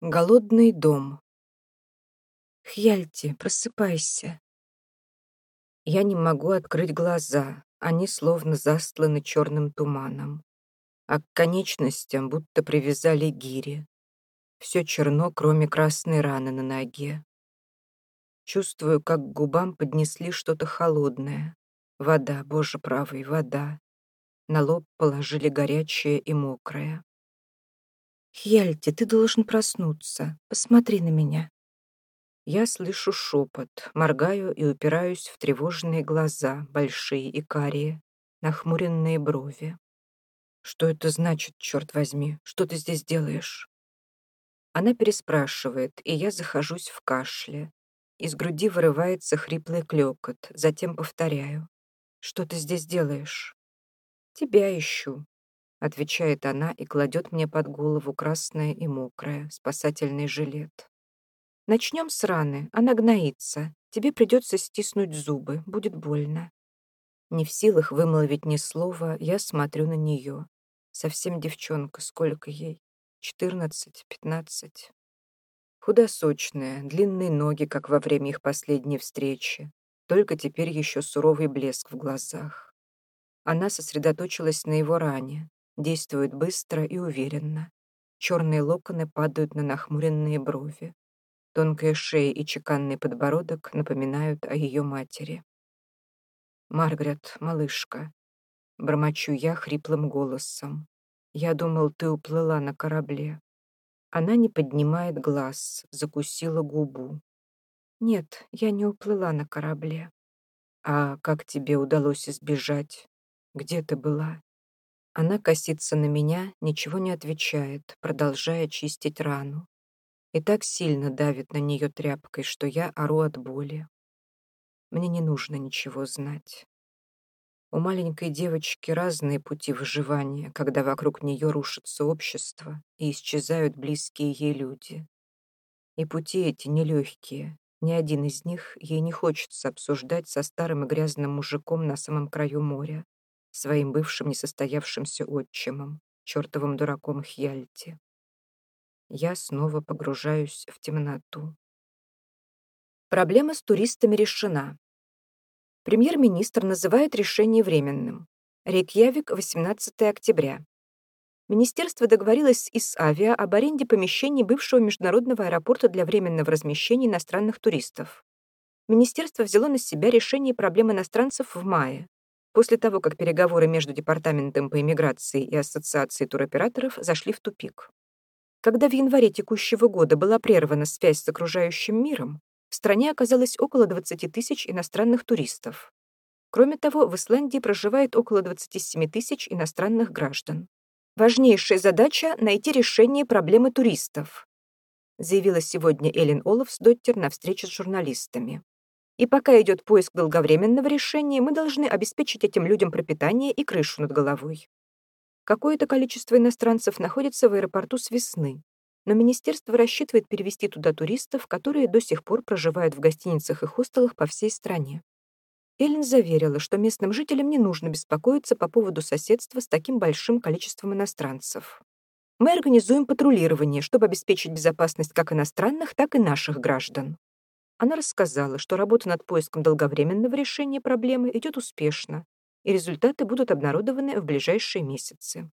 Голодный дом. Хьяльти, просыпайся. Я не могу открыть глаза, они словно застланы черным туманом. А к конечностям будто привязали гири. Все черно, кроме красной раны на ноге. Чувствую, как к губам поднесли что-то холодное. Вода, боже правый, вода. На лоб положили горячее и мокрое. «Хьяльти, ты должен проснуться. Посмотри на меня». Я слышу шепот, моргаю и упираюсь в тревожные глаза, большие и карие, нахмуренные брови. «Что это значит, черт возьми? Что ты здесь делаешь?» Она переспрашивает, и я захожусь в кашле. Из груди вырывается хриплый клёкот, затем повторяю. «Что ты здесь делаешь?» «Тебя ищу», — отвечает она и кладет мне под голову красное и мокрое, спасательный жилет. «Начнем с раны, она гноится. Тебе придется стиснуть зубы, будет больно». Не в силах вымолвить ни слова, я смотрю на нее. Совсем девчонка, сколько ей? Четырнадцать, пятнадцать. Худосочная, длинные ноги, как во время их последней встречи. Только теперь еще суровый блеск в глазах. Она сосредоточилась на его ране, действует быстро и уверенно. Черные локоны падают на нахмуренные брови. Тонкая шея и чеканный подбородок напоминают о ее матери. «Маргарет, малышка», — бормочу я хриплым голосом. «Я думал, ты уплыла на корабле». Она не поднимает глаз, закусила губу. «Нет, я не уплыла на корабле». «А как тебе удалось избежать? Где ты была?» Она косится на меня, ничего не отвечает, продолжая чистить рану. И так сильно давит на нее тряпкой, что я ору от боли. Мне не нужно ничего знать. У маленькой девочки разные пути выживания, когда вокруг нее рушится общество и исчезают близкие ей люди. И пути эти нелегкие, ни один из них ей не хочется обсуждать со старым и грязным мужиком на самом краю моря, своим бывшим несостоявшимся отчимом, чертовым дураком Хьяльти. Я снова погружаюсь в темноту. Проблема с туристами решена. Премьер-министр называет решение временным. Рейкьявик, 18 октября. Министерство договорилось с Авиа об аренде помещений бывшего международного аэропорта для временного размещения иностранных туристов. Министерство взяло на себя решение проблем иностранцев в мае, после того, как переговоры между Департаментом по иммиграции и Ассоциацией туроператоров зашли в тупик. Когда в январе текущего года была прервана связь с окружающим миром, в стране оказалось около 20 тысяч иностранных туристов. Кроме того, в Исландии проживает около 27 тысяч иностранных граждан. Важнейшая задача — найти решение проблемы туристов, заявила сегодня Эллен Олафсдоттер на встрече с журналистами. И пока идет поиск долговременного решения, мы должны обеспечить этим людям пропитание и крышу над головой. Какое-то количество иностранцев находится в аэропорту с весны, но министерство рассчитывает перевести туда туристов, которые до сих пор проживают в гостиницах и хостелах по всей стране. Эллен заверила, что местным жителям не нужно беспокоиться по поводу соседства с таким большим количеством иностранцев. Мы организуем патрулирование, чтобы обеспечить безопасность как иностранных, так и наших граждан. Она рассказала, что работа над поиском долговременного решения проблемы идет успешно, и результаты будут обнародованы в ближайшие месяцы.